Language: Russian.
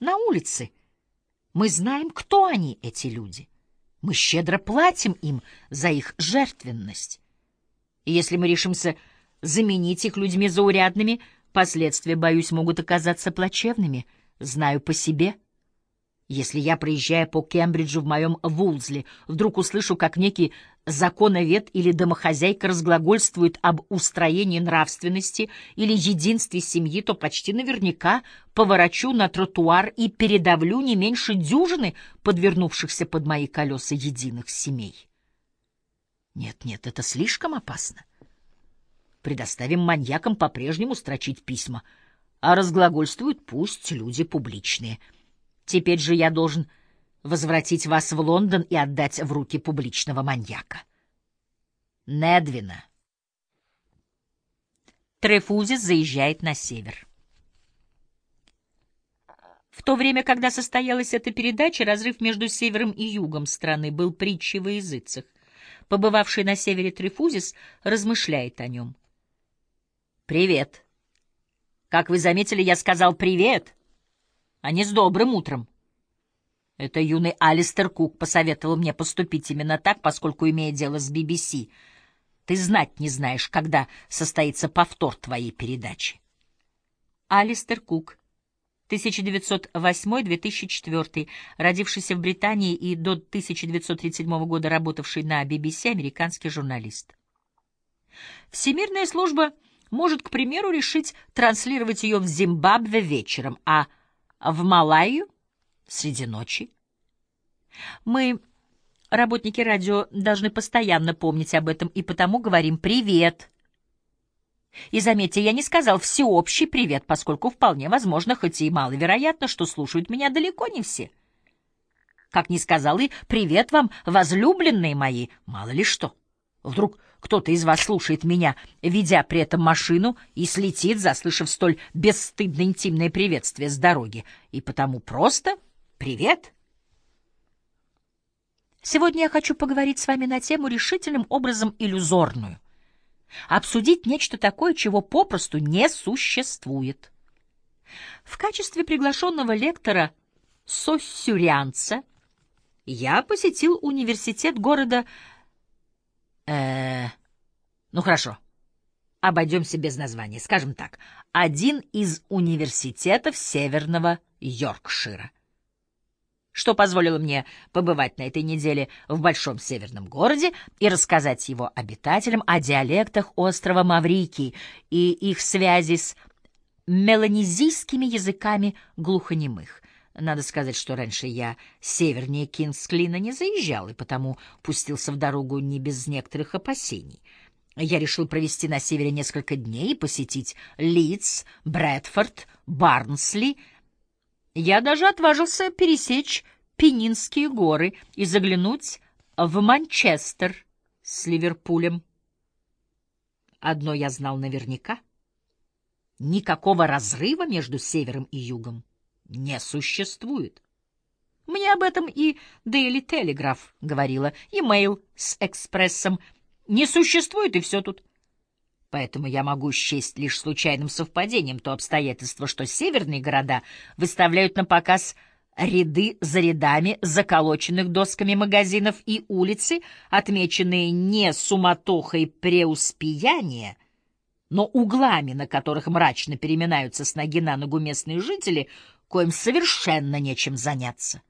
на улице. Мы знаем, кто они, эти люди. Мы щедро платим им за их жертвенность. И если мы решимся заменить их людьми заурядными, последствия, боюсь, могут оказаться плачевными. Знаю по себе — если я, проезжая по Кембриджу в моем Вулзли, вдруг услышу, как некий законовед или домохозяйка разглагольствует об устроении нравственности или единстве семьи, то почти наверняка поворачу на тротуар и передавлю не меньше дюжины подвернувшихся под мои колеса единых семей. Нет, нет, это слишком опасно. Предоставим маньякам по-прежнему строчить письма, а разглагольствуют пусть люди публичные — Теперь же я должен возвратить вас в Лондон и отдать в руки публичного маньяка. Недвина. Трефузис заезжает на север. В то время, когда состоялась эта передача, разрыв между севером и югом страны был притчей во языцах. Побывавший на севере Трифузис размышляет о нем. «Привет. Как вы заметили, я сказал «привет», а не с добрым утром. Это юный Алистер Кук посоветовал мне поступить именно так, поскольку, имея дело с BBC, ты знать не знаешь, когда состоится повтор твоей передачи. Алистер Кук, 1908-2004, родившийся в Британии и до 1937 года работавший на BBC, американский журналист. Всемирная служба может, к примеру, решить транслировать ее в Зимбабве вечером, а в Малайю среди ночи. Мы, работники радио, должны постоянно помнить об этом и потому говорим «привет». И заметьте, я не сказал всеобщий привет, поскольку вполне возможно, хоть и маловероятно, что слушают меня далеко не все. Как не сказал и «привет вам, возлюбленные мои», мало ли что. Вдруг кто-то из вас слушает меня, ведя при этом машину, и слетит, заслышав столь бесстыдно интимное приветствие с дороги. И потому просто «Привет!» Сегодня я хочу поговорить с вами на тему решительным образом иллюзорную. Обсудить нечто такое, чего попросту не существует. В качестве приглашенного лектора Соссюрианца я посетил университет города э Ну хорошо. Обойдемся без названия. Скажем так, один из университетов Северного Йоркшира. Что позволило мне побывать на этой неделе в большом северном городе и рассказать его обитателям о диалектах острова Маврикий и их связи с меланезийскими языками глухонемых. Надо сказать, что раньше я севернее Кингсклина не заезжал, и потому пустился в дорогу не без некоторых опасений. Я решил провести на севере несколько дней и посетить Лидс, Брэдфорд, Барнсли. Я даже отважился пересечь Пенинские горы и заглянуть в Манчестер с Ливерпулем. Одно я знал наверняка. Никакого разрыва между севером и югом не существует. Мне об этом и Daily Telegraph говорила, и Mail с экспрессом. Не существует, и все тут. Поэтому я могу счесть лишь случайным совпадением то обстоятельство, что северные города выставляют на показ ряды за рядами заколоченных досками магазинов и улицы, отмеченные не суматохой преуспеяния, но углами, на которых мрачно переминаются с ноги на ногу местные жители, коим совершенно нечем заняться.